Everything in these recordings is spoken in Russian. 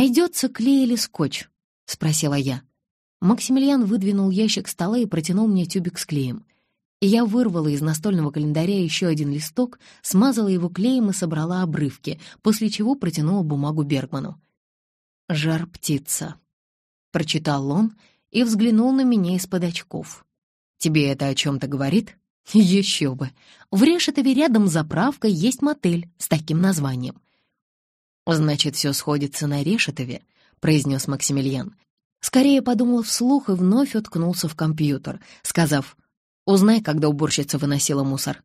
«Найдется клей или скотч?» — спросила я. Максимилиан выдвинул ящик стола и протянул мне тюбик с клеем. И я вырвала из настольного календаря еще один листок, смазала его клеем и собрала обрывки, после чего протянула бумагу Бергману. «Жар-птица», — прочитал он и взглянул на меня из-под очков. «Тебе это о чем-то говорит?» «Еще бы! В Решетове рядом с заправкой есть мотель с таким названием». «Значит, все сходится на Решетове», — произнес Максимилиан. Скорее подумал вслух и вновь уткнулся в компьютер, сказав «Узнай, когда уборщица выносила мусор».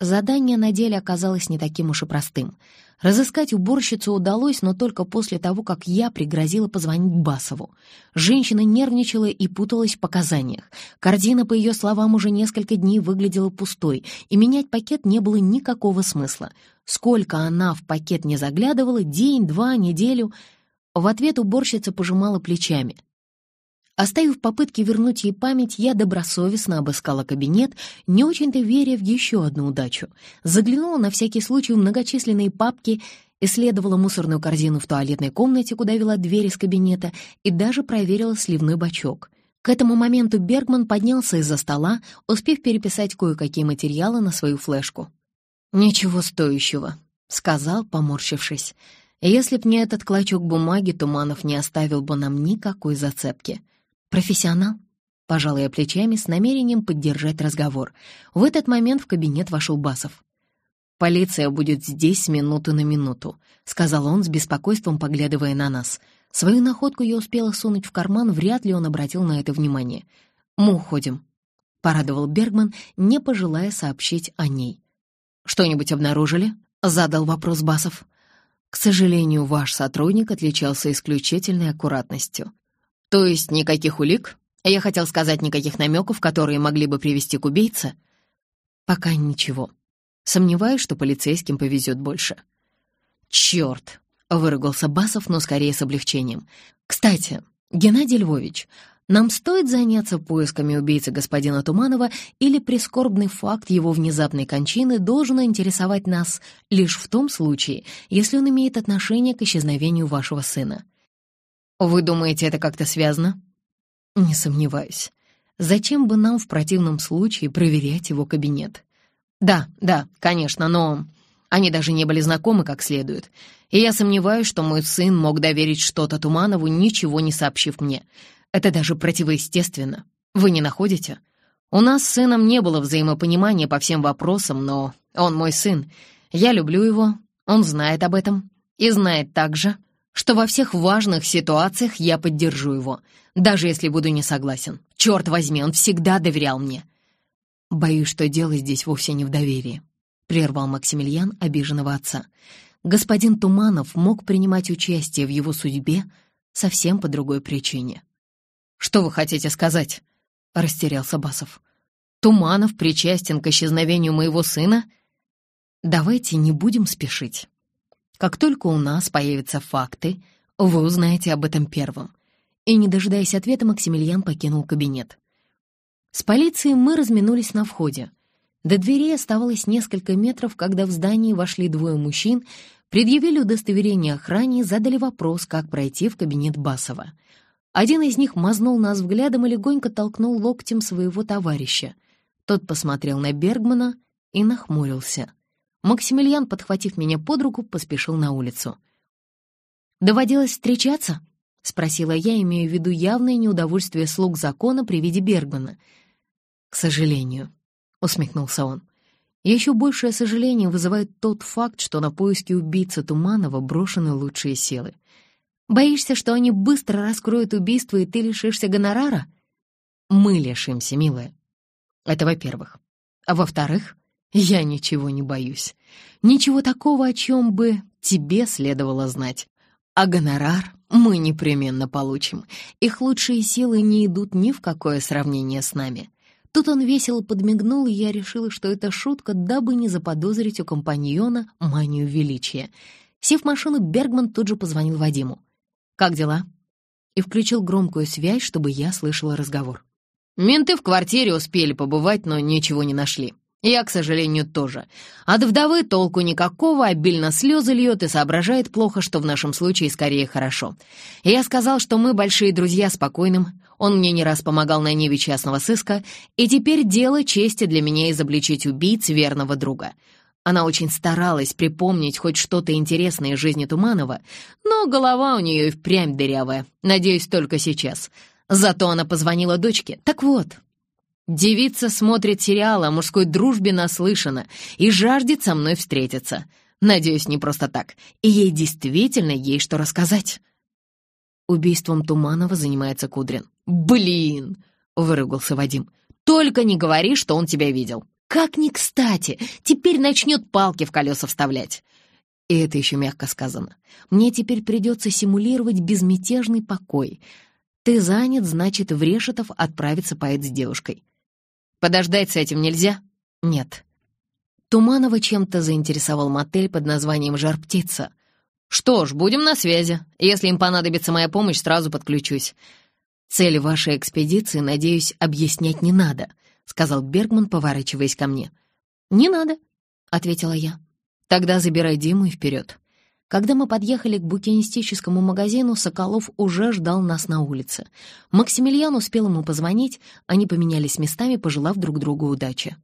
Задание на деле оказалось не таким уж и простым. Разыскать уборщицу удалось, но только после того, как я пригрозила позвонить Басову. Женщина нервничала и путалась в показаниях. Картина, по ее словам, уже несколько дней выглядела пустой, и менять пакет не было никакого смысла. Сколько она в пакет не заглядывала, день, два, неделю, в ответ уборщица пожимала плечами. Оставив попытки вернуть ей память, я добросовестно обыскала кабинет, не очень-то веря в еще одну удачу. Заглянула на всякий случай в многочисленные папки, исследовала мусорную корзину в туалетной комнате, куда вела дверь из кабинета, и даже проверила сливной бачок. К этому моменту Бергман поднялся из-за стола, успев переписать кое-какие материалы на свою флешку. «Ничего стоящего», — сказал, поморщившись. «Если б не этот клочок бумаги, Туманов не оставил бы нам никакой зацепки». «Профессионал?» — пожал я плечами с намерением поддержать разговор. В этот момент в кабинет вошел Басов. «Полиция будет здесь с минуты на минуту», — сказал он с беспокойством, поглядывая на нас. Свою находку я успела сунуть в карман, вряд ли он обратил на это внимание. «Мы уходим», — порадовал Бергман, не пожелая сообщить о ней. «Что-нибудь обнаружили?» — задал вопрос Басов. «К сожалению, ваш сотрудник отличался исключительной аккуратностью. То есть никаких улик? Я хотел сказать, никаких намеков, которые могли бы привести к убийце? Пока ничего. Сомневаюсь, что полицейским повезет больше. Черт! Выругался Басов, но скорее с облегчением. Кстати, Геннадий Львович, нам стоит заняться поисками убийцы господина Туманова или прискорбный факт его внезапной кончины должен интересовать нас лишь в том случае, если он имеет отношение к исчезновению вашего сына. Вы думаете, это как-то связано? Не сомневаюсь. Зачем бы нам в противном случае проверять его кабинет? Да, да, конечно, но они даже не были знакомы как следует. И я сомневаюсь, что мой сын мог доверить что-то Туманову, ничего не сообщив мне. Это даже противоестественно. Вы не находите? У нас с сыном не было взаимопонимания по всем вопросам, но он мой сын. Я люблю его, он знает об этом. И знает также, что во всех важных ситуациях я поддержу его, даже если буду не согласен. Черт возьми, он всегда доверял мне. Боюсь, что дело здесь вовсе не в доверии, — прервал Максимилиан обиженного отца. Господин Туманов мог принимать участие в его судьбе совсем по другой причине. «Что вы хотите сказать?» — растерялся Басов. «Туманов причастен к исчезновению моего сына?» «Давайте не будем спешить. Как только у нас появятся факты, вы узнаете об этом первым». И, не дожидаясь ответа, Максимилиан покинул кабинет. С полицией мы разминулись на входе. До двери оставалось несколько метров, когда в здание вошли двое мужчин, предъявили удостоверение охране и задали вопрос, как пройти в кабинет Басова. Один из них мазнул нас взглядом и легонько толкнул локтем своего товарища. Тот посмотрел на Бергмана и нахмурился — Максимилиан, подхватив меня под руку, поспешил на улицу. «Доводилось встречаться?» — спросила я, имея в виду явное неудовольствие слуг закона при виде Бергмана. «К сожалению», — усмехнулся он. «Еще большее сожаление вызывает тот факт, что на поиски убийцы Туманова брошены лучшие силы. Боишься, что они быстро раскроют убийство, и ты лишишься гонорара?» «Мы лишимся, милая. Это во-первых. А во-вторых, я ничего не боюсь. Ничего такого, о чем бы тебе следовало знать. А гонорар мы непременно получим. Их лучшие силы не идут ни в какое сравнение с нами. Тут он весело подмигнул, и я решила, что это шутка, дабы не заподозрить у компаньона манию величия. Сев в машину, Бергман тут же позвонил Вадиму. «Как дела?» И включил громкую связь, чтобы я слышала разговор. «Менты в квартире успели побывать, но ничего не нашли. Я, к сожалению, тоже. От вдовы толку никакого, обильно слезы льет и соображает плохо, что в нашем случае скорее хорошо. Я сказал, что мы большие друзья спокойным. Он мне не раз помогал на ниве частного сыска, и теперь дело чести для меня изобличить убийц верного друга. Она очень старалась припомнить хоть что-то интересное из жизни Туманова, но голова у нее и впрямь дырявая, надеюсь, только сейчас. Зато она позвонила дочке. Так вот, Девица смотрит сериал о мужской дружбе наслышана и жаждет со мной встретиться. Надеюсь, не просто так. И ей действительно есть что рассказать. Убийством Туманова занимается Кудрин. «Блин!» — выругался Вадим. «Только не говори, что он тебя видел. Как ни кстати, теперь начнет палки в колеса вставлять». И это еще мягко сказано. Мне теперь придется симулировать безмятежный покой. Ты занят, значит, в Решетов отправится поэт с девушкой. Подождать с этим нельзя? Нет. Туманова чем-то заинтересовал мотель под названием «Жар-птица». Что ж, будем на связи. Если им понадобится моя помощь, сразу подключусь. Цель вашей экспедиции, надеюсь, объяснять не надо, сказал Бергман, поворачиваясь ко мне. Не надо, ответила я. Тогда забирай Диму и вперед. Когда мы подъехали к букинистическому магазину, Соколов уже ждал нас на улице. Максимилиан успел ему позвонить, они поменялись местами, пожелав друг другу удачи.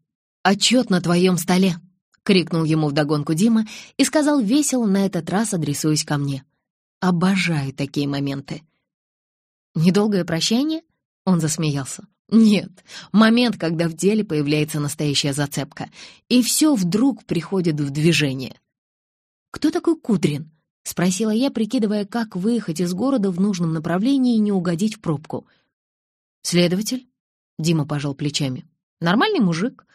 «Отчет на твоем столе!» — крикнул ему вдогонку Дима и сказал весело, на этот раз адресуясь ко мне. «Обожаю такие моменты». «Недолгое прощание?» — он засмеялся. «Нет, момент, когда в деле появляется настоящая зацепка, и все вдруг приходит в движение». «Кто такой Кудрин?» — спросила я, прикидывая, как выехать из города в нужном направлении и не угодить в пробку. «Следователь?» — Дима пожал плечами. «Нормальный мужик,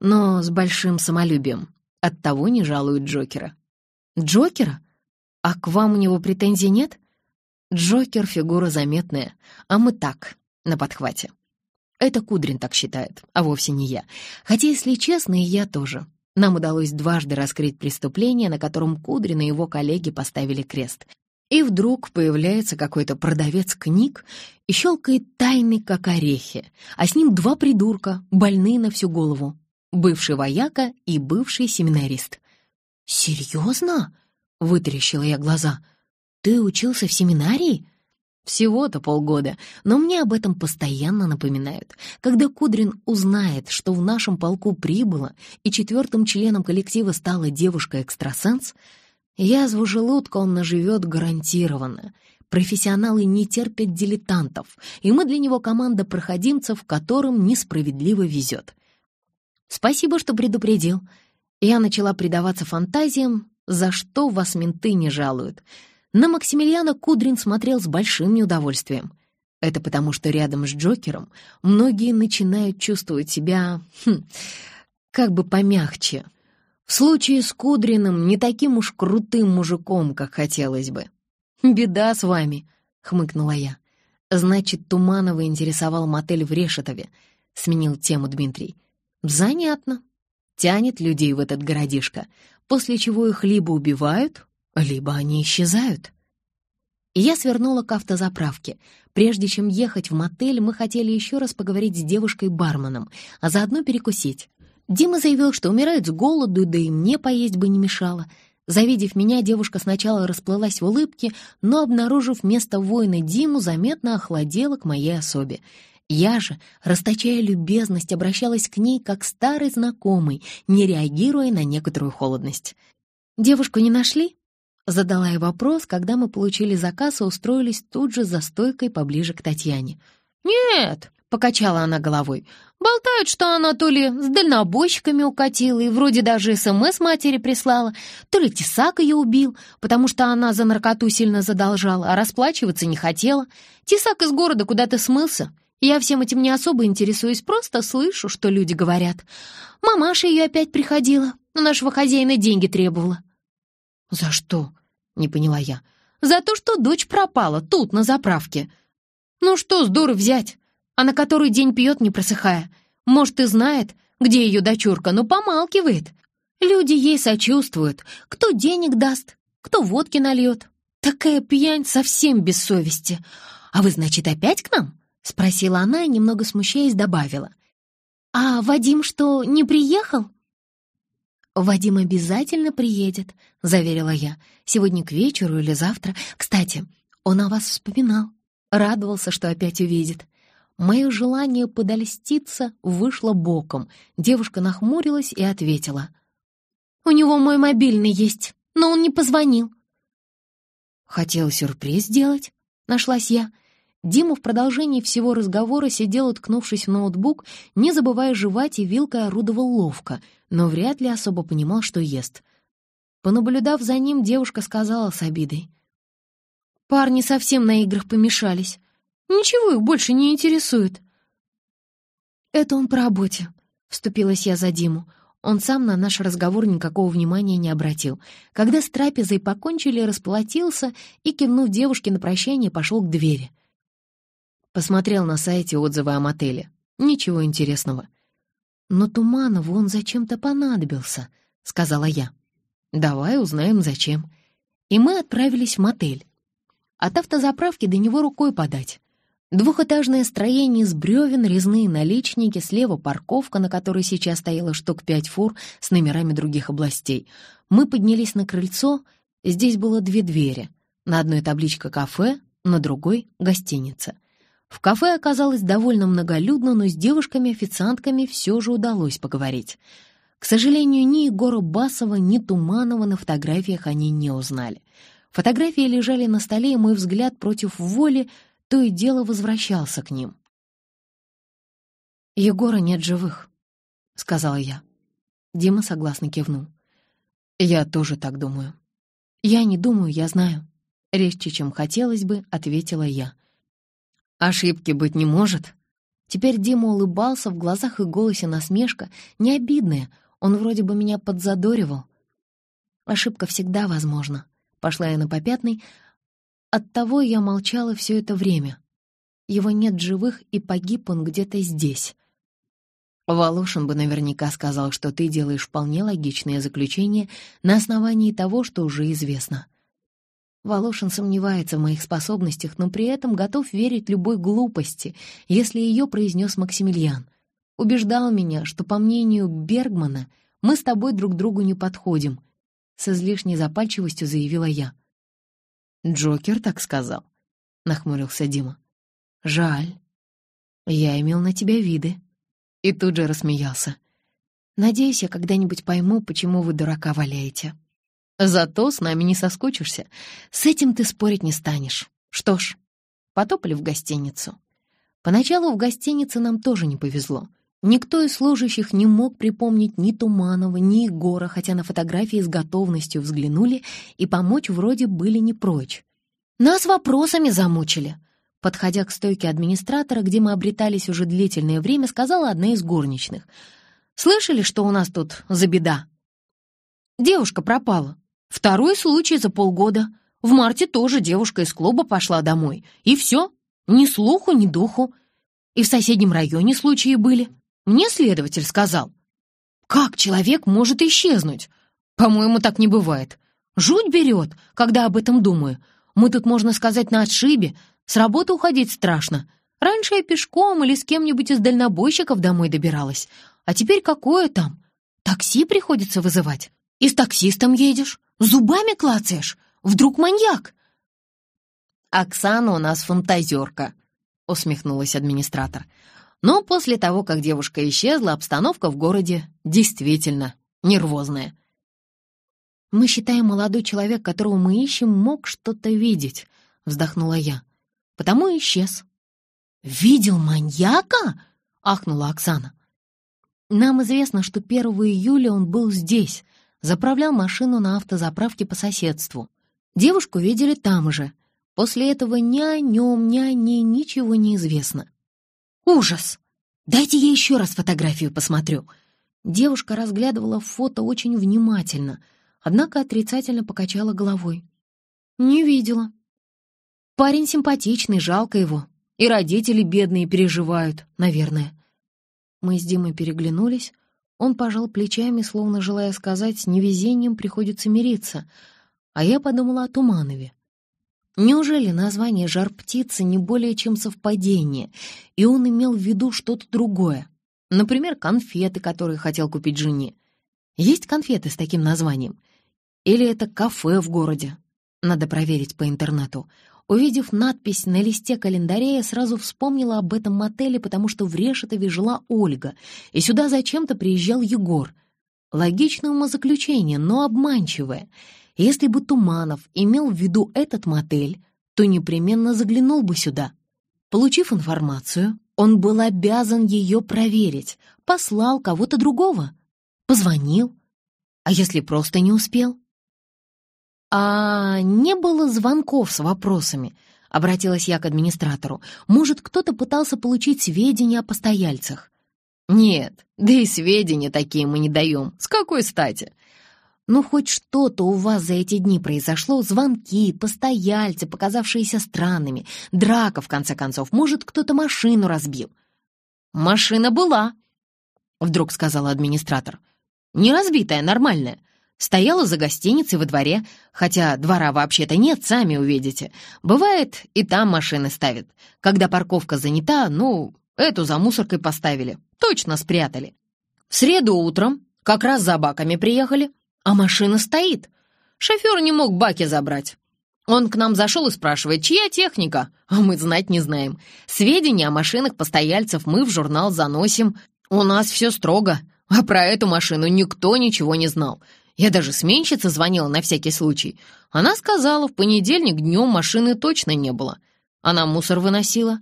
но с большим самолюбием. Оттого не жалуют Джокера». «Джокера? А к вам у него претензий нет?» «Джокер — фигура заметная, а мы так, на подхвате». Это Кудрин так считает, а вовсе не я. Хотя, если честно, и я тоже. Нам удалось дважды раскрыть преступление, на котором Кудрин и его коллеги поставили крест. И вдруг появляется какой-то продавец книг и щелкает тайны, как орехи, а с ним два придурка, больные на всю голову. Бывший вояка и бывший семинарист. «Серьезно?» — вытаращила я глаза. «Ты учился в семинарии?» Всего-то полгода, но мне об этом постоянно напоминают. Когда Кудрин узнает, что в нашем полку прибыло и четвертым членом коллектива стала девушка-экстрасенс, язву желудка он наживет гарантированно. Профессионалы не терпят дилетантов, и мы для него команда проходимцев, которым несправедливо везет. Спасибо, что предупредил. Я начала предаваться фантазиям, за что вас менты не жалуют — на Максимилиана Кудрин смотрел с большим неудовольствием. Это потому, что рядом с Джокером многие начинают чувствовать себя, хм, как бы помягче. В случае с Кудриным не таким уж крутым мужиком, как хотелось бы. «Беда с вами», — хмыкнула я. «Значит, Туманова интересовал мотель в Решетове», — сменил тему Дмитрий. «Занятно. Тянет людей в этот городишко, после чего их либо убивают, либо они исчезают. я свернула к автозаправке. Прежде чем ехать в мотель, мы хотели еще раз поговорить с девушкой-барменом, а заодно перекусить. Дима заявил, что умирает с голоду, да и мне поесть бы не мешало. Завидев меня, девушка сначала расплылась в улыбке, но, обнаружив место воина Диму, заметно охладела к моей особе. Я же, расточая любезность, обращалась к ней как старый знакомый, не реагируя на некоторую холодность. «Девушку не нашли?» Задала я вопрос, когда мы получили заказ и устроились тут же за стойкой поближе к Татьяне. «Нет», — покачала она головой, — «болтают, что она то ли с дальнобойщиками укатила и вроде даже СМС матери прислала, то ли Тесак ее убил, потому что она за наркоту сильно задолжала, а расплачиваться не хотела. Тесак из города куда-то смылся. Я всем этим не особо интересуюсь, просто слышу, что люди говорят. Мамаша ее опять приходила, у нашего хозяина деньги требовала». «За что?» Не поняла я. «За то, что дочь пропала тут, на заправке. Ну что с дуры взять? А на который день пьет, не просыхая. Может, и знает, где ее дочурка, но помалкивает. Люди ей сочувствуют. Кто денег даст, кто водки нальет. Такая пьянь совсем без совести. А вы, значит, опять к нам?» Спросила она немного смущаясь, добавила. «А Вадим что, не приехал?» «Вадим обязательно приедет», — заверила я. «Сегодня к вечеру или завтра. Кстати, он о вас вспоминал. Радовался, что опять увидит. Мое желание подольститься вышло боком. Девушка нахмурилась и ответила. «У него мой мобильный есть, но он не позвонил». «Хотел сюрприз сделать?» — нашлась я. Дима в продолжении всего разговора сидел, уткнувшись в ноутбук, не забывая жевать и вилкой орудовал ловко, но вряд ли особо понимал, что ест. Понаблюдав за ним, девушка сказала с обидой. «Парни совсем на играх помешались. Ничего их больше не интересует». «Это он по работе», — вступилась я за Диму. Он сам на наш разговор никакого внимания не обратил. Когда с трапезой покончили, расплатился и, кивнув девушке на прощание, пошел к двери. Посмотрел на сайте отзывы о мотеле. Ничего интересного. «Но Туманову он зачем-то понадобился», — сказала я. «Давай узнаем, зачем». И мы отправились в мотель. От автозаправки до него рукой подать. Двухэтажное строение с бревен, резные наличники, слева парковка, на которой сейчас стояло штук пять фур с номерами других областей. Мы поднялись на крыльцо, здесь было две двери. На одной табличка «кафе», на другой — гостиница. В кафе оказалось довольно многолюдно, но с девушками-официантками все же удалось поговорить. К сожалению, ни Егора Басова, ни Туманова на фотографиях они не узнали. Фотографии лежали на столе, и мой взгляд против воли — то и дело возвращался к ним. «Егора нет живых», — сказала я. Дима согласно кивнул. «Я тоже так думаю». «Я не думаю, я знаю». Резче, чем хотелось бы, ответила я. «Ошибки быть не может». Теперь Дима улыбался, в глазах и голосе насмешка, не обидная, он вроде бы меня подзадоривал. «Ошибка всегда возможна», — пошла я на попятный, Оттого я молчала все это время. Его нет живых, и погиб он где-то здесь. Волошин бы наверняка сказал, что ты делаешь вполне логичное заключение на основании того, что уже известно. Волошин сомневается в моих способностях, но при этом готов верить любой глупости, если ее произнес Максимилиан. Убеждал меня, что, по мнению Бергмана, мы с тобой друг другу не подходим. С излишней запальчивостью заявила я. «Джокер так сказал», — нахмурился Дима. «Жаль. Я имел на тебя виды». И тут же рассмеялся. «Надеюсь, я когда-нибудь пойму, почему вы дурака валяете. Зато с нами не соскучишься. С этим ты спорить не станешь. Что ж, потопали в гостиницу». Поначалу в гостинице нам тоже не повезло. Никто из служащих не мог припомнить ни Туманова, ни Егора, хотя на фотографии с готовностью взглянули и помочь вроде были не прочь. Нас вопросами замучили. Подходя к стойке администратора, где мы обретались уже длительное время, сказала одна из горничных. «Слышали, что у нас тут за беда?» Девушка пропала. Второй случай за полгода. В марте тоже девушка из клуба пошла домой. И все. Ни слуху, ни духу. И в соседнем районе случаи были. Мне следователь сказал. Как человек может исчезнуть? По-моему, так не бывает. Жуть берет, когда об этом думаю. Мы тут, можно сказать, на отшибе. С работы уходить страшно. Раньше я пешком или с кем-нибудь из дальнобойщиков домой добиралась. А теперь какое там? Такси приходится вызывать. И с таксистом едешь. Зубами клацаешь. Вдруг маньяк? «Оксана у нас фантазерка», — усмехнулась администратор. Но после того, как девушка исчезла, обстановка в городе действительно нервозная. «Мы считаем, молодой человек, которого мы ищем, мог что-то видеть», — вздохнула я. «Потому и исчез». «Видел маньяка?» — ахнула Оксана. «Нам известно, что 1 июля он был здесь, заправлял машину на автозаправке по соседству. Девушку видели там же. После этого ни о нем, ни о ней ничего не известно. Ужас! Дайте я еще раз фотографию посмотрю. Девушка разглядывала фото очень внимательно, однако отрицательно покачала головой. Не видела. Парень симпатичный, жалко его. И родители бедные переживают, наверное. Мы с Димой переглянулись. Он пожал плечами, словно желая сказать, с невезением приходится мириться. А я подумала о Туманове. Неужели название «жар птицы» не более чем совпадение, и он имел в виду что-то другое? Например, конфеты, которые хотел купить жене. Есть конфеты с таким названием? Или это кафе в городе? Надо проверить по интернету. Увидев надпись на листе календаря, я сразу вспомнила об этом мотеле, потому что в Решетове жила Ольга, и сюда зачем-то приезжал Егор. Логичное умозаключение, но обманчивое. Если бы Туманов имел в виду этот мотель, то непременно заглянул бы сюда. Получив информацию, он был обязан ее проверить, послал кого-то другого, позвонил. А если просто не успел? «А не было звонков с вопросами?» — обратилась я к администратору. «Может, кто-то пытался получить сведения о постояльцах?» «Нет, да и сведения такие мы не даем. С какой стати?» «Ну, хоть что-то у вас за эти дни произошло, звонки, постояльцы, показавшиеся странными, драка, в конце концов, может, кто-то машину разбил». «Машина была», — вдруг сказал администратор. «Не разбитая, нормальная. Стояла за гостиницей во дворе, хотя двора вообще-то нет, сами увидите. Бывает, и там машины ставят. Когда парковка занята, ну, эту за мусоркой поставили. Точно спрятали. В среду утром как раз за баками приехали, а машина стоит. Шофер не мог баки забрать. Он к нам зашел и спрашивает, чья техника? А мы знать не знаем. Сведения о машинах постояльцев мы в журнал заносим. У нас все строго, а про эту машину никто ничего не знал. Я даже сменщице звонила на всякий случай. Она сказала, в понедельник днем машины точно не было. Она мусор выносила.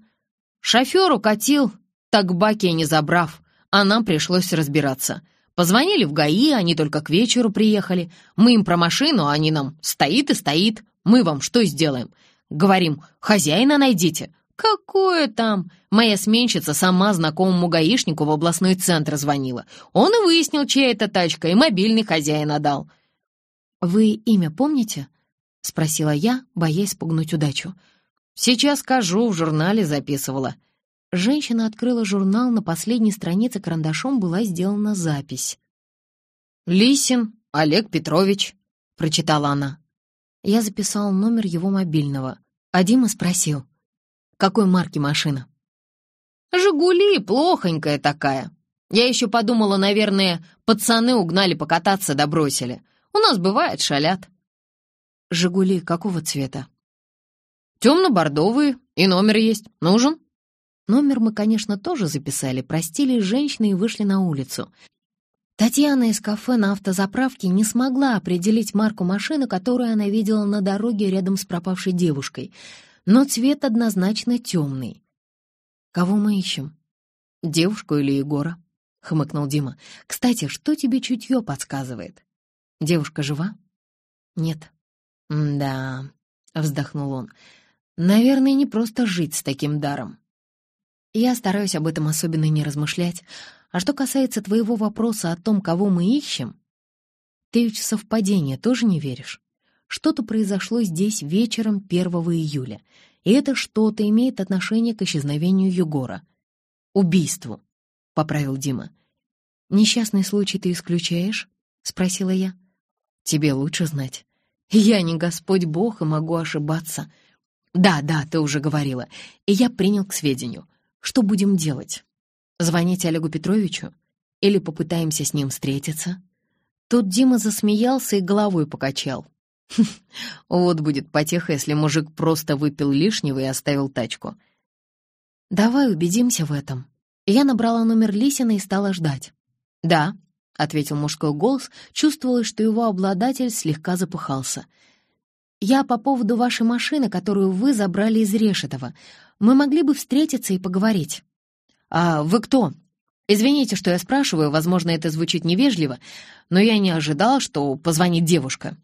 Шофер укатил, так баки не забрав, а нам пришлось разбираться. Позвонили в ГАИ, они только к вечеру приехали. Мы им про машину, а они нам «стоит и стоит». Мы вам что сделаем? Говорим «хозяина найдите». «Какое там?» Моя сменщица сама знакомому гаишнику в областной центр звонила. Он и выяснил, чья это тачка, и мобильный хозяин отдал. «Вы имя помните?» — спросила я, боясь спугнуть удачу. «Сейчас скажу, в журнале записывала». Женщина открыла журнал, на последней странице карандашом была сделана запись. «Лисин Олег Петрович», — прочитала она. Я записал номер его мобильного, а Дима спросил — какой марки машина?» «Жигули, плохонькая такая. Я еще подумала, наверное, пацаны угнали покататься да бросили. У нас бывает, шалят». «Жигули какого цвета?» «Темно-бордовые, и номер есть. Нужен?» Номер мы, конечно, тоже записали, простили женщины и вышли на улицу. Татьяна из кафе на автозаправке не смогла определить марку машины, которую она видела на дороге рядом с пропавшей девушкой — но цвет однозначно темный. «Кого мы ищем? Девушку или Егора?» — хмыкнул Дима. «Кстати, что тебе чутье подсказывает? Девушка жива?» «Нет». «Да», — вздохнул он, — «наверное, не просто жить с таким даром». Я стараюсь об этом особенно не размышлять. А что касается твоего вопроса о том, кого мы ищем, ты в совпадение тоже не веришь? Что-то произошло здесь вечером 1 июля, и это что-то имеет отношение к исчезновению Егора. «Убийству», — поправил Дима. «Несчастный случай ты исключаешь?» — спросила я. «Тебе лучше знать. Я не Господь Бог и могу ошибаться». «Да, да, ты уже говорила. И я принял к сведению. Что будем делать? Звонить Олегу Петровичу? Или попытаемся с ним встретиться?» Тут Дима засмеялся и головой покачал. Вот будет потеха, если мужик просто выпил лишнего и оставил тачку. «Давай убедимся в этом». Я набрала номер Лисина и стала ждать. «Да», — ответил мужской голос, чувствовала, что его обладатель слегка запыхался. «Я по поводу вашей машины, которую вы забрали из Решетова. Мы могли бы встретиться и поговорить». «А вы кто?» «Извините, что я спрашиваю, возможно, это звучит невежливо, но я не ожидал, что позвонит девушка».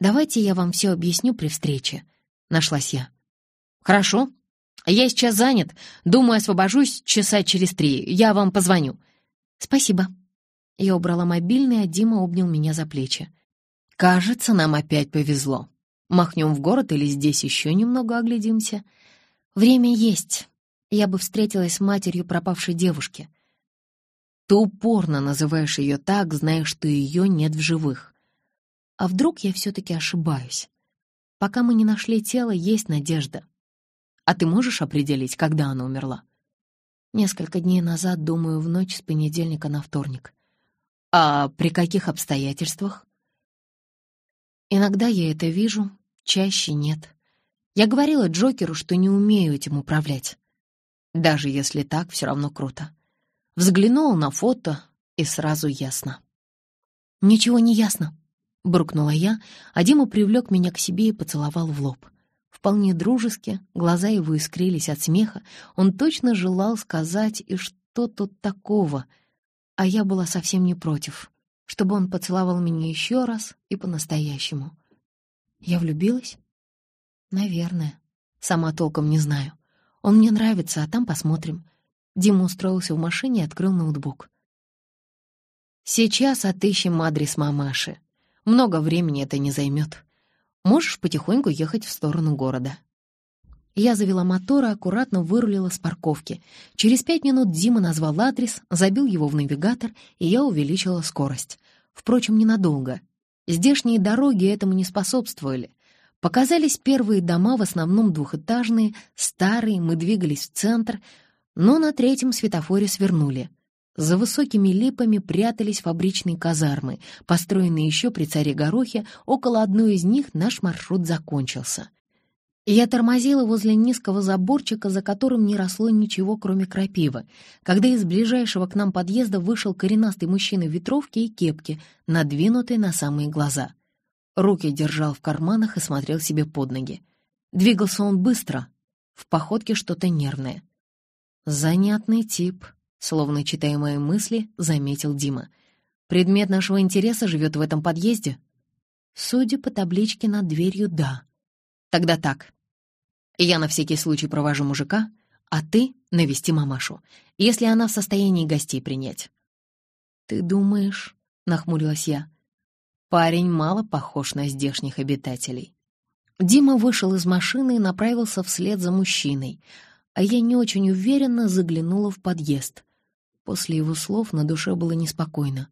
«Давайте я вам все объясню при встрече», — нашлась я. «Хорошо. Я сейчас занят. Думаю, освобожусь часа через три. Я вам позвоню». «Спасибо». Я убрала мобильный, а Дима обнял меня за плечи. «Кажется, нам опять повезло. Махнем в город или здесь еще немного оглядимся? Время есть. Я бы встретилась с матерью пропавшей девушки». «Ты упорно называешь ее так, зная, что ее нет в живых. А вдруг я все-таки ошибаюсь? Пока мы не нашли тело, есть надежда. А ты можешь определить, когда она умерла? Несколько дней назад, думаю, в ночь с понедельника на вторник. А при каких обстоятельствах? Иногда я это вижу, чаще нет. Я говорила Джокеру, что не умею этим управлять. Даже если так, все равно круто. Взглянула на фото, и сразу ясно. «Ничего не ясно», — буркнула я, а Дима привлек меня к себе и поцеловал в лоб. Вполне дружески, глаза его искрились от смеха, он точно желал сказать и что тут такого, а я была совсем не против, чтобы он поцеловал меня еще раз и по-настоящему. Я влюбилась? Наверное. Сама толком не знаю. Он мне нравится, а там посмотрим. Дима устроился в машине и открыл ноутбук. «Сейчас отыщем адрес мамаши. Много времени это не займет. Можешь потихоньку ехать в сторону города». Я завела мотор и аккуратно вырулила с парковки. Через пять минут Дима назвал адрес, забил его в навигатор, и я увеличила скорость. Впрочем, ненадолго. Здешние дороги этому не способствовали. Показались первые дома, в основном двухэтажные, старые, мы двигались в центр, но на третьем светофоре свернули. За высокими липами прятались фабричные казармы, построенные еще при царе Горохе, около одной из них наш маршрут закончился. Я тормозила возле низкого заборчика, за которым не росло ничего, кроме крапивы, когда из ближайшего к нам подъезда вышел коренастый мужчина в ветровке и кепке, надвинутой на самые глаза. Руки держал в карманах и смотрел себе под ноги. Двигался он быстро, в походке что-то нервное. «Занятный тип», — словно читая мои мысли, заметил Дима. «Предмет нашего интереса живет в этом подъезде?» «Судя по табличке над дверью, да». «Тогда так. Я на всякий случай провожу мужика, а ты навести мамашу, если она в состоянии гостей принять». «Ты думаешь?» — нахмурилась я. Парень мало похож на здешних обитателей. Дима вышел из машины и направился вслед за мужчиной, а я не очень уверенно заглянула в подъезд. После его слов на душе было неспокойно.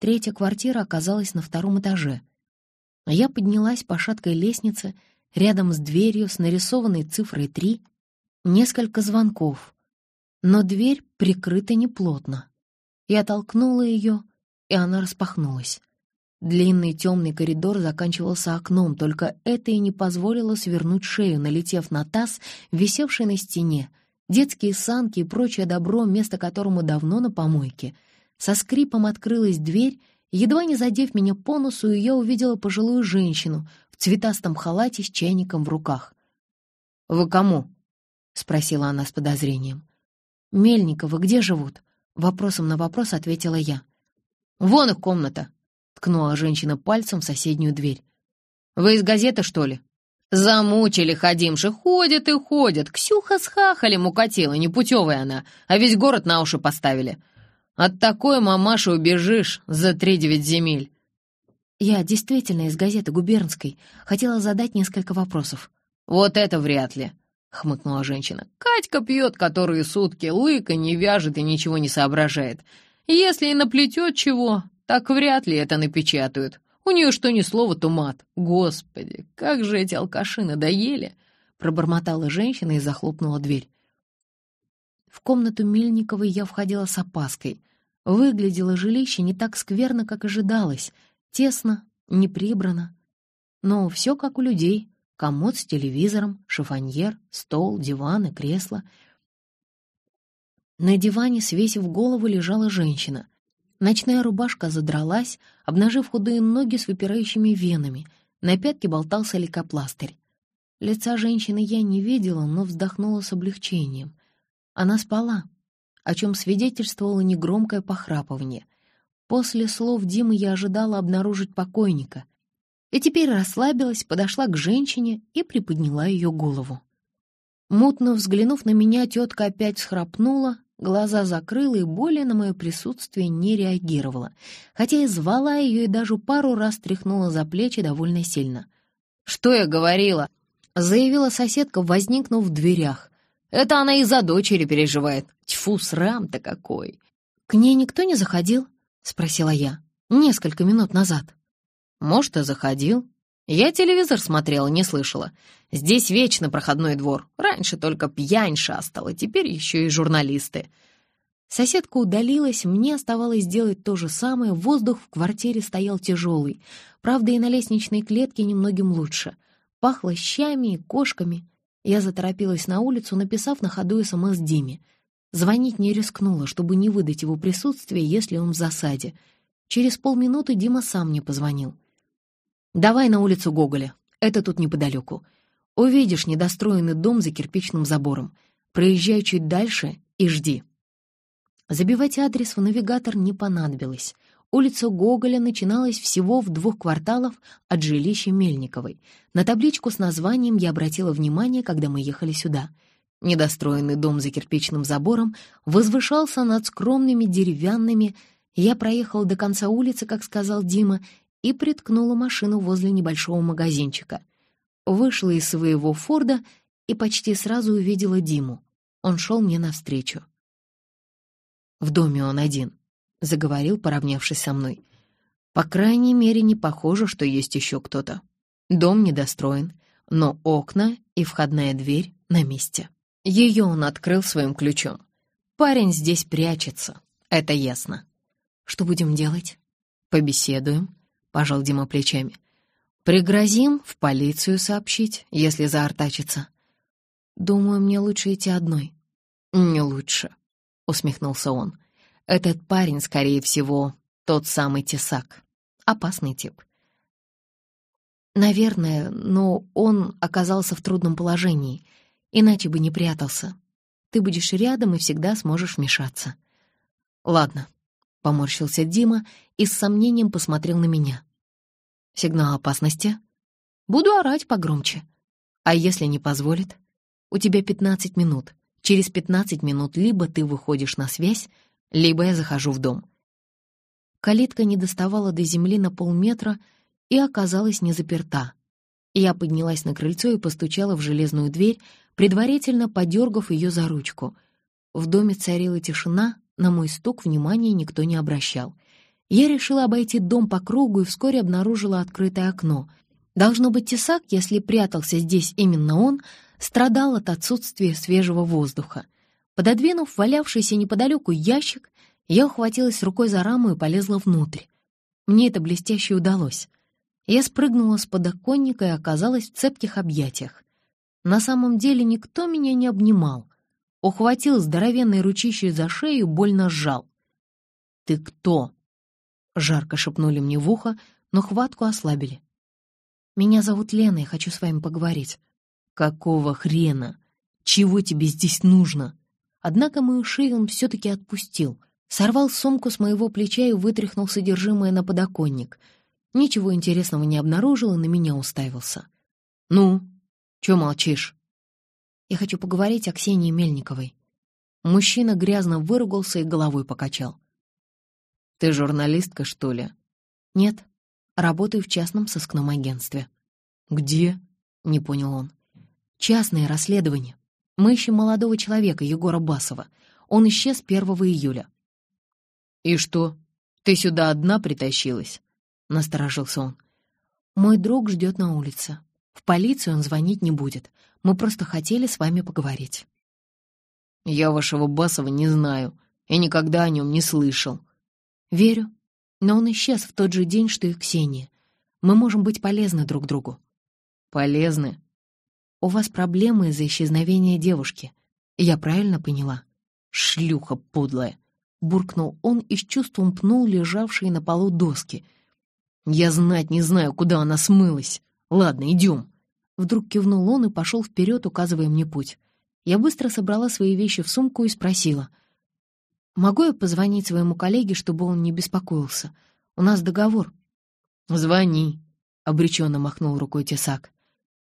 Третья квартира оказалась на втором этаже. А я поднялась по шаткой лестнице, рядом с дверью с нарисованной цифрой три, несколько звонков. Но дверь прикрыта неплотно. Я толкнула ее, и она распахнулась. Длинный темный коридор заканчивался окном, только это и не позволило свернуть шею, налетев на таз, висевший на стене, детские санки и прочее добро, место которому давно на помойке. Со скрипом открылась дверь, едва не задев меня по носу, и я увидела пожилую женщину в цветастом халате с чайником в руках. «Вы кому?» — спросила она с подозрением. «Мельниковы где живут?» — вопросом на вопрос ответила я. «Вон их комната», ткнула женщина пальцем в соседнюю дверь. «Вы из газеты, что ли?» «Замучили ходимши, ходят и ходят. Ксюха с хахалем укатила, непутевая она, а весь город на уши поставили. От такой мамаши убежишь за три девять земель». «Я действительно из газеты губернской. Хотела задать несколько вопросов». «Вот это вряд ли», — хмыкнула женщина. «Катька пьет которые сутки, лыка не вяжет и ничего не соображает. Если и наплетет чего, так вряд ли это напечатают. У нее что ни слова, то мат. Господи, как же эти алкаши надоели!» Пробормотала женщина и захлопнула дверь. В комнату Мельниковой я входила с опаской. Выглядело жилище не так скверно, как ожидалось. Тесно, не прибрано. Но все как у людей. Комод с телевизором, шифоньер, стол, диван и кресло. На диване, свесив голову, лежала женщина. Ночная рубашка задралась, обнажив худые ноги с выпирающими венами. На пятке болтался лейкопластырь. Лица женщины я не видела, но вздохнула с облегчением. Она спала, о чем свидетельствовало негромкое похрапывание. После слов Димы я ожидала обнаружить покойника. И теперь расслабилась, подошла к женщине и приподняла ее голову. Мутно взглянув на меня, тетка опять схрапнула, Глаза закрыла и более на мое присутствие не реагировала, хотя и звала ее и даже пару раз тряхнула за плечи довольно сильно. «Что я говорила?» — заявила соседка, возникнув в дверях. «Это она из-за дочери переживает. Тьфу, срам-то какой!» «К ней никто не заходил?» — спросила я. «Несколько минут назад». «Может, и заходил. Я телевизор смотрела, не слышала. Здесь вечно проходной двор. Раньше только пьянь шастала, теперь еще и журналисты. Соседка удалилась, мне оставалось сделать то же самое. Воздух в квартире стоял тяжелый. Правда, и на лестничной клетке немногим лучше. Пахло щами и кошками. Я заторопилась на улицу, написав на ходу СМС Диме. Звонить не рискнула, чтобы не выдать его присутствие, если он в засаде. Через полминуты Дима сам мне позвонил. «Давай на улицу Гоголя. Это тут неподалеку. Увидишь недостроенный дом за кирпичным забором. Проезжай чуть дальше и жди». Забивать адрес в навигатор не понадобилось. Улица Гоголя начиналась всего в двух кварталах от жилища Мельниковой. На табличку с названием я обратила внимание, когда мы ехали сюда. Недостроенный дом за кирпичным забором возвышался над скромными деревянными. Я проехала до конца улицы, как сказал Дима, и приткнула машину возле небольшого магазинчика. Вышла из своего Форда и почти сразу увидела Диму. Он шел мне навстречу. В доме он один заговорил, поравнявшись со мной. По крайней мере, не похоже, что есть еще кто-то. Дом недостроен, но окна и входная дверь на месте. Ее он открыл своим ключом. Парень здесь прячется, это ясно. Что будем делать? Побеседуем, пожал Дима плечами. Пригрозим в полицию сообщить, если заортачится. Думаю, мне лучше идти одной. Не лучше, усмехнулся он. Этот парень, скорее всего, тот самый тесак. Опасный тип. Наверное, но он оказался в трудном положении, иначе бы не прятался. Ты будешь рядом и всегда сможешь вмешаться. Ладно, поморщился Дима и с сомнением посмотрел на меня. Сигнал опасности? Буду орать погромче. А если не позволит? У тебя 15 минут. Через 15 минут либо ты выходишь на связь, либо я захожу в дом. Калитка не доставала до земли на полметра и оказалась не заперта. Я поднялась на крыльцо и постучала в железную дверь, предварительно подергав ее за ручку. В доме царила тишина, на мой стук внимания никто не обращал. Я решила обойти дом по кругу и вскоре обнаружила открытое окно. Должно быть, тесак, если прятался здесь именно он, страдал от отсутствия свежего воздуха. Пододвинув валявшийся неподалеку ящик, я ухватилась рукой за раму и полезла внутрь. Мне это блестяще удалось. Я спрыгнула с подоконника и оказалась в цепких объятиях. На самом деле никто меня не обнимал. Ухватил здоровенной ручищей за шею больно сжал. «Ты кто?» — жарко шепнули мне в ухо, но хватку ослабили. «Меня зовут Лена, и хочу с вами поговорить». «Какого хрена? Чего тебе здесь нужно?» Однако мою шею он все-таки отпустил, сорвал сумку с моего плеча и вытряхнул содержимое на подоконник. Ничего интересного не обнаружил и на меня уставился. «Ну, чё молчишь?» «Я хочу поговорить о Ксении Мельниковой». Мужчина грязно выругался и головой покачал. «Ты журналистка, что ли?» «Нет, работаю в частном сыскном агентстве». «Где?» — не понял он. «Частное расследование. Мы ищем молодого человека, Егора Басова. Он исчез 1 июля». «И что, ты сюда одна притащилась?» — насторожился он. «Мой друг ждет на улице. В полицию он звонить не будет. Мы просто хотели с вами поговорить». «Я вашего Басова не знаю и никогда о нем не слышал». «Верю, но он исчез в тот же день, что и Ксения. Мы можем быть полезны друг другу». «Полезны? у вас проблемы из-за исчезновения девушки. Я правильно поняла? Шлюха подлая!» Буркнул он и с чувством пнул лежавшие на полу доски. «Я знать не знаю, куда она смылась. Ладно, идем». Вдруг кивнул он и пошел вперед, указывая мне путь. Я быстро собрала свои вещи в сумку и спросила. «Могу я позвонить своему коллеге, чтобы он не беспокоился? У нас договор». «Звони», — обреченно махнул рукой Тесак.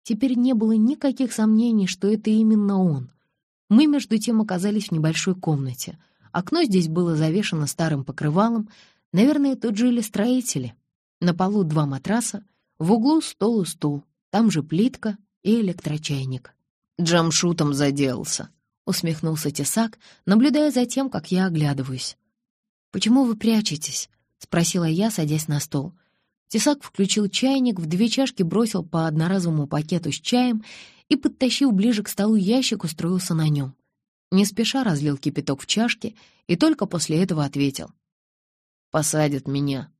Теперь не было никаких сомнений, что это именно он. Мы, между тем, оказались в небольшой комнате. Окно здесь было завешено старым покрывалом. Наверное, тут жили строители. На полу два матраса, в углу стол и стул, там же плитка и электрочайник. «Джамшутом заделался», — усмехнулся Тесак, наблюдая за тем, как я оглядываюсь. «Почему вы прячетесь?» — спросила я, садясь на стол. Тесак включил чайник, в две чашки бросил по одноразовому пакету с чаем и, подтащив ближе к столу ящик, устроился на нем. Не спеша разлил кипяток в чашке и только после этого ответил. «Посадят меня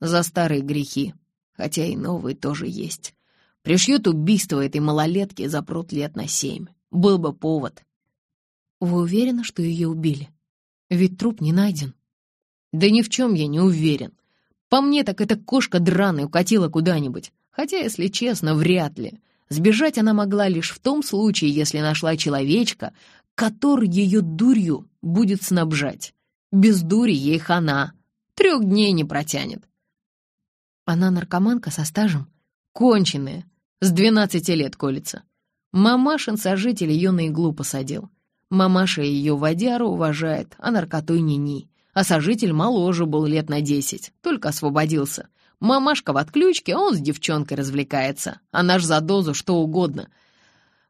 за старые грехи, хотя и новые тоже есть. Пришьют убийство этой малолетки, запрут лет на семь. Был бы повод». «Вы уверены, что ее убили? Ведь труп не найден». «Да ни в чем я не уверен. По мне так эта кошка драная укатила куда-нибудь. Хотя, если честно, вряд ли. Сбежать она могла лишь в том случае, если нашла человечка, который ее дурью будет снабжать. Без дури ей хана. Трех дней не протянет. Она наркоманка со стажем? Конченая. С двенадцати лет колется. Мамашин сожитель ее на иглу посадил. Мамаша ее водяру уважает, а наркотой ни-ни. А сожитель моложе был лет на десять, только освободился. Мамашка в отключке, а он с девчонкой развлекается. А наш за дозу что угодно.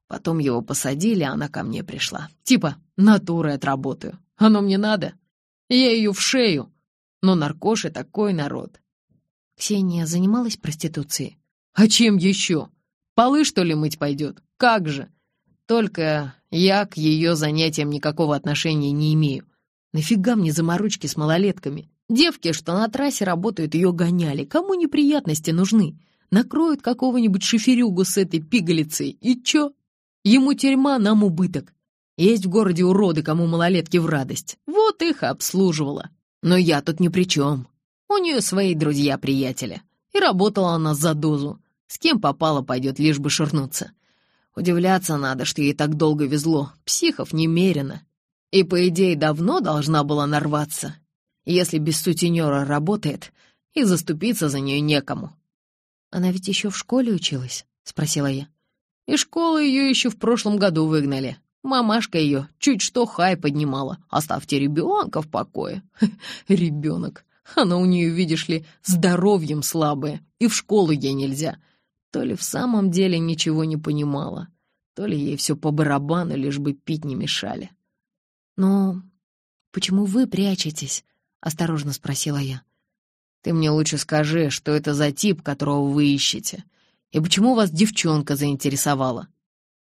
Потом его посадили, она ко мне пришла. Типа, натурой отработаю. Оно мне надо. Я ее в шею. Но наркоши такой народ. Ксения занималась проституцией? А чем еще? Полы, что ли, мыть пойдет? Как же? Только я к ее занятиям никакого отношения не имею. Нафига мне заморочки с малолетками? Девки, что на трассе работают, ее гоняли. Кому неприятности нужны? Накроют какого-нибудь шиферюгу с этой пигалицей. И чё? Ему тюрьма, нам убыток. Есть в городе уроды, кому малолетки в радость. Вот их обслуживала. Но я тут ни при чем. У нее свои друзья-приятели. И работала она за дозу. С кем попало, пойдет, лишь бы шурнуться. Удивляться надо, что ей так долго везло. Психов немерено. И, по идее, давно должна была нарваться. Если без сутенера работает, и заступиться за нее некому. «Она ведь еще в школе училась?» — спросила я. И школы ее еще в прошлом году выгнали. Мамашка ее чуть что хай поднимала. Оставьте ребенка в покое. Ребенок. Она у нее, видишь ли, здоровьем слабая, и в школу ей нельзя. То ли в самом деле ничего не понимала, то ли ей все по барабану, лишь бы пить не мешали. «Но почему вы прячетесь?» — осторожно спросила я. «Ты мне лучше скажи, что это за тип, которого вы ищете, и почему вас девчонка заинтересовала?